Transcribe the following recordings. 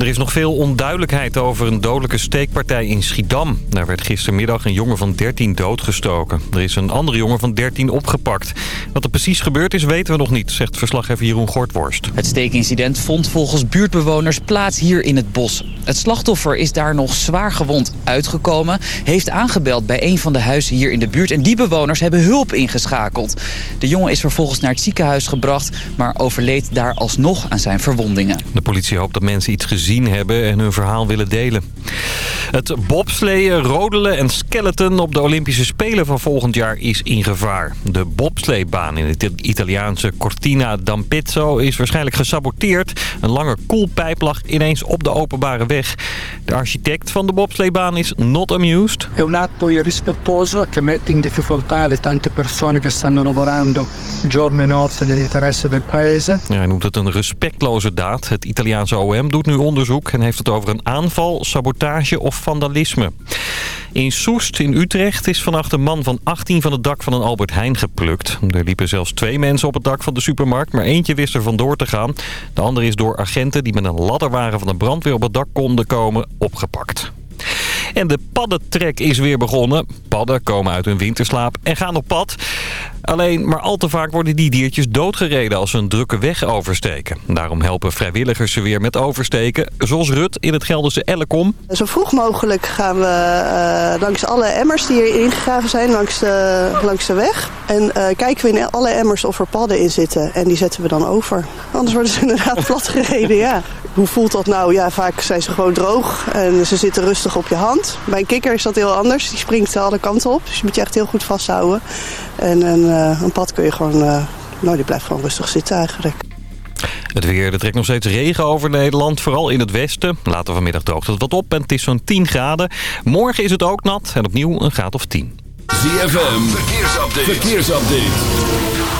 Er is nog veel onduidelijkheid over een dodelijke steekpartij in Schiedam. Daar werd gistermiddag een jongen van 13 doodgestoken. Er is een andere jongen van 13 opgepakt. Wat er precies gebeurd is weten we nog niet, zegt verslaggever Jeroen Gortworst. Het steekincident vond volgens buurtbewoners plaats hier in het bos. Het slachtoffer is daar nog zwaar gewond uitgekomen. Heeft aangebeld bij een van de huizen hier in de buurt. En die bewoners hebben hulp ingeschakeld. De jongen is vervolgens naar het ziekenhuis gebracht... maar overleed daar alsnog aan zijn verwondingen. De politie hoopt dat mensen iets gezien hebben en hun verhaal willen delen. Het bobsleeën, rodelen en skeleton op de Olympische Spelen van volgend jaar is in gevaar. De bobsleebaan in het Italiaanse Cortina d'Ampezzo is waarschijnlijk gesaboteerd. Een lange koelpijp lag ineens op de openbare weg. De architect van de bobsleebaan is not amused. È un atto irrispettoso che mette in difficoltà le tante persone che stanno lavorando giorno e notte nell'interesse del paese. Ja, hij noemt het een respectloze daad. Het Italiaanse OM doet nu onderzoek en heeft het over een aanval, sabotage of vandalisme. In Soest in Utrecht is vannacht een man van 18 van het dak van een Albert Heijn geplukt. Er liepen zelfs twee mensen op het dak van de supermarkt, maar eentje wist er vandoor te gaan. De andere is door agenten die met een ladderwagen van de brandweer op het dak konden komen opgepakt. En de paddentrek is weer begonnen. Padden komen uit hun winterslaap en gaan op pad. Alleen maar al te vaak worden die diertjes doodgereden als ze een drukke weg oversteken. Daarom helpen vrijwilligers ze weer met oversteken. Zoals Rut in het Gelderse Ellekom. Zo vroeg mogelijk gaan we uh, langs alle emmers die hier ingegraven zijn langs de, langs de weg. En uh, kijken we in alle emmers of er padden in zitten. En die zetten we dan over. Anders worden ze inderdaad plat gereden, ja. Hoe voelt dat nou? Ja, vaak zijn ze gewoon droog en ze zitten rustig op je hand. Bij een kikker is dat heel anders. Die springt alle kanten op. Dus je moet je echt heel goed vasthouden. En een, uh, een pad kun je gewoon... Uh, nou, die blijft gewoon rustig zitten eigenlijk. Het weer, er trekt nog steeds regen over Nederland, vooral in het westen. Later vanmiddag droogt het wat op en het is zo'n 10 graden. Morgen is het ook nat en opnieuw een graad of 10. ZFM, verkeersupdate. verkeersupdate.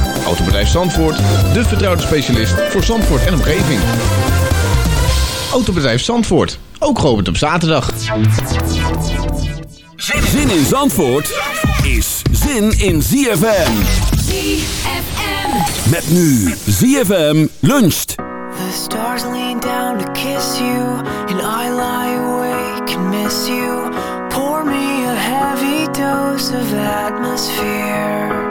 Autobedrijf Zandvoort, de vertrouwde specialist voor Zandvoort en omgeving. Autobedrijf Zandvoort, ook geopend op zaterdag. Zin in Zandvoort is zin in ZFM. ZFM. Met nu ZFM luncht. The stars lean down to kiss you and I lie awake and miss you. Pour me a heavy dose of atmosphere.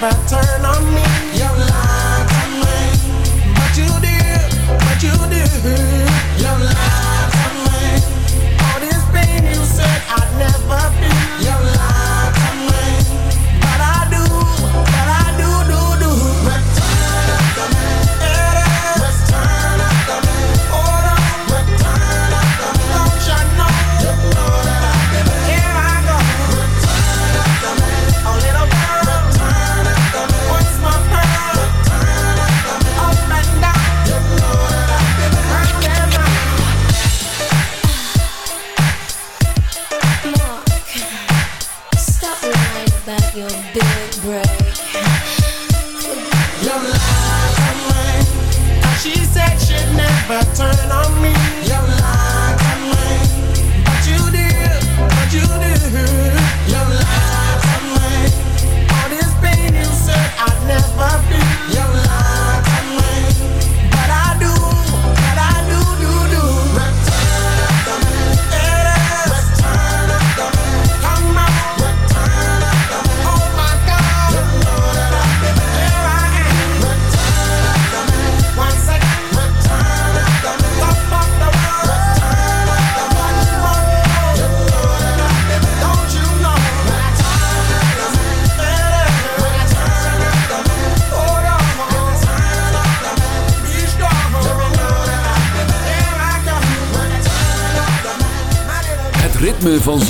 my time.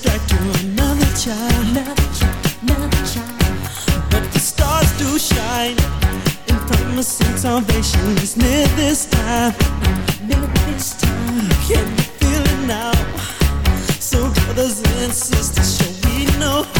distract to Another child, another child, another child. But the stars do shine, and promising salvation is near this time. Near this time. Can you feel it now? So brothers and sisters, shall we know?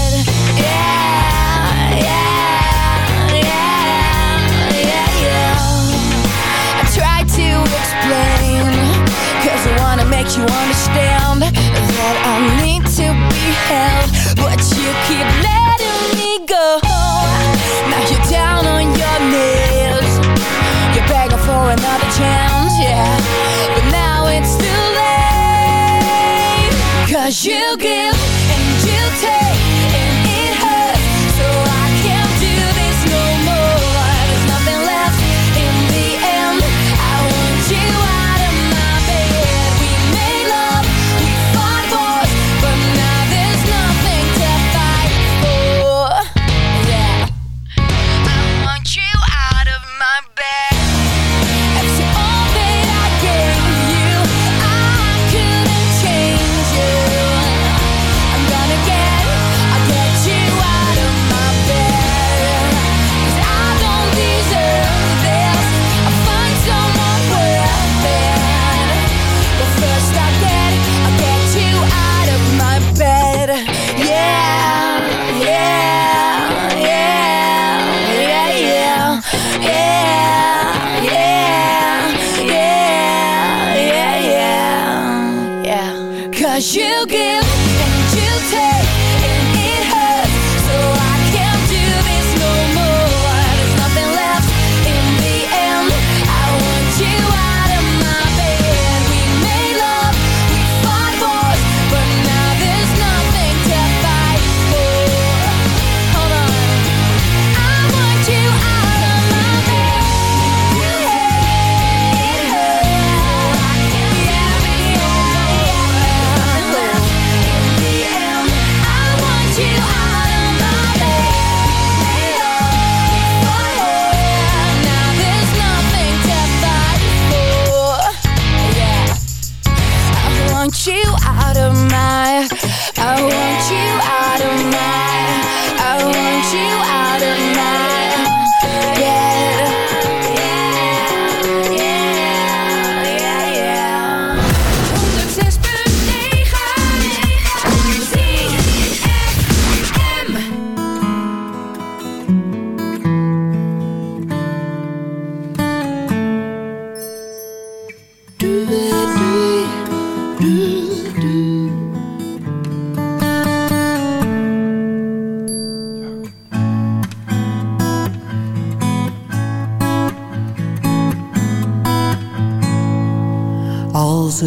Cause you give and you take.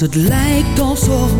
het lijkt alsof